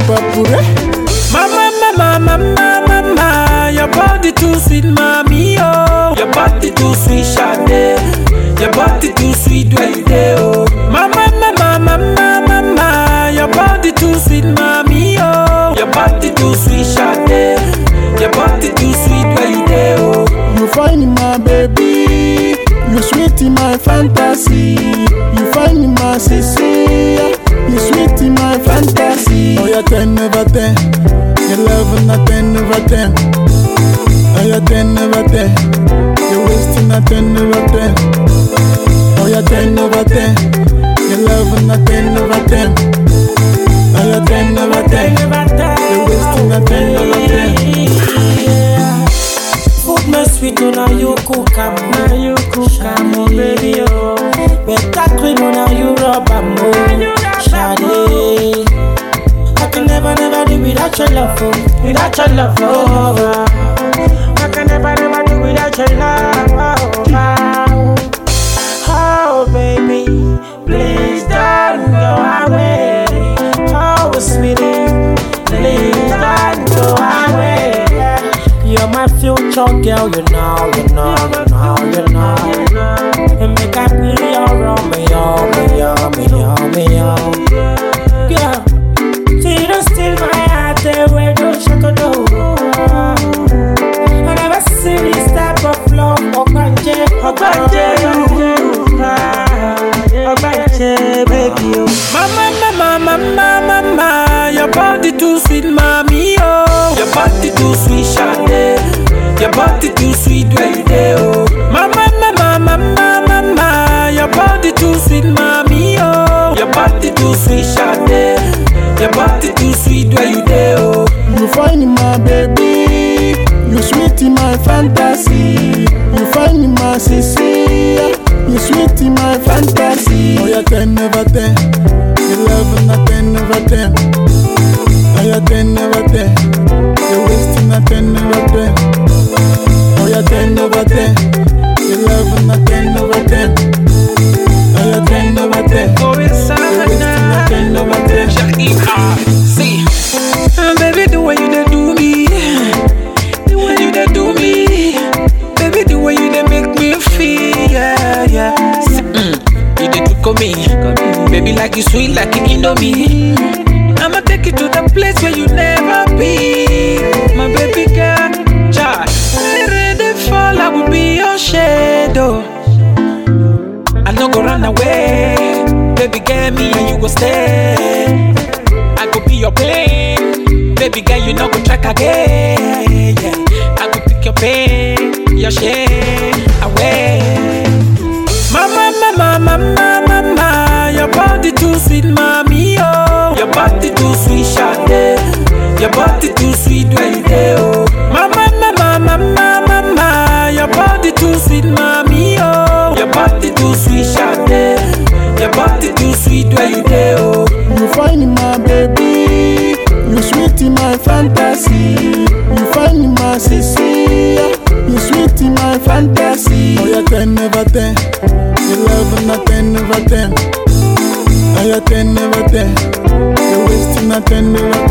hip. Mama, mama, mama, mama, your body too sweet, mommy, oh. Your body too sweet, Sade. Your body too sweet, when there oh. Mama, mama, mama, mama, your body too sweet, mommy, oh. Your body too sweet, Sade. Your body too sweet, when there oh. You find my baby, you sweet in my fantasy, you find my sister you sweet in my fantasy. Oh, you're ten over ten, your love not ten over ten. Oh, you're ten over ten, you're wasting a ten over ten. Oh, you're ten over ten, your love not ten over ten. Oh, you're ten over ten, you're wasting a ten over ten. Food me sweet, oh, now you cook am, love, oh. Without your love, oh. I can never, never do without your love, oh. Oh, baby, please don't go away. Oh, sweetie, please don't go away. You're my future girl, you know, you know, you know, you know. And make I play around me, oh, me, oh, oh, oh. Mama, mama, mama, your body too sweet, mommy, oh. Your body too sweet, Sade. Your body too sweet, where you there, oh. Mama, mama, mama, mama, your body too sweet, mommy, oh. Your body too sweet, Sade. Your body too sweet, where you there, oh. You find my baby, you sweet in my fantasy. You find my sissy, you sweet in my fantasy. Oh, you're ten over ten, your love not ten over ten. Oh, you're ten over ten, you're wasting a ten over ten. Oh, you're ten over ten, your love not ten over ten. Oh, you're ten over ten, Go you're wasting a ten over ten. See, uh, baby, the way you dey do me, the way you dey do me, baby, the way you dey make me feel, yeah, yeah. See, mm, you dey took me, baby, like you sweet like you indomie. I'ma take you to the place where you never be, my baby girl. Child, ready fall, I will be your shadow. I no go run away. Baby, get me and you go stay. I go be your plane. Baby, girl, you no go track again. Yeah. I go pick your pain, your shame away. Body too sweet, Sade. Your body too sweet, where you there, oh. Mama, mama, mama, mama, your body too sweet, mommy, oh. Your body too sweet, Sade. Your body too sweet, where you there, oh. You find my baby, you sweet in my fantasy. You find my sissy, you sweet in my fantasy. Oh, you're ten over ten, your love not ten over ten. Oh, you're ten over ten, you're wasting over ten.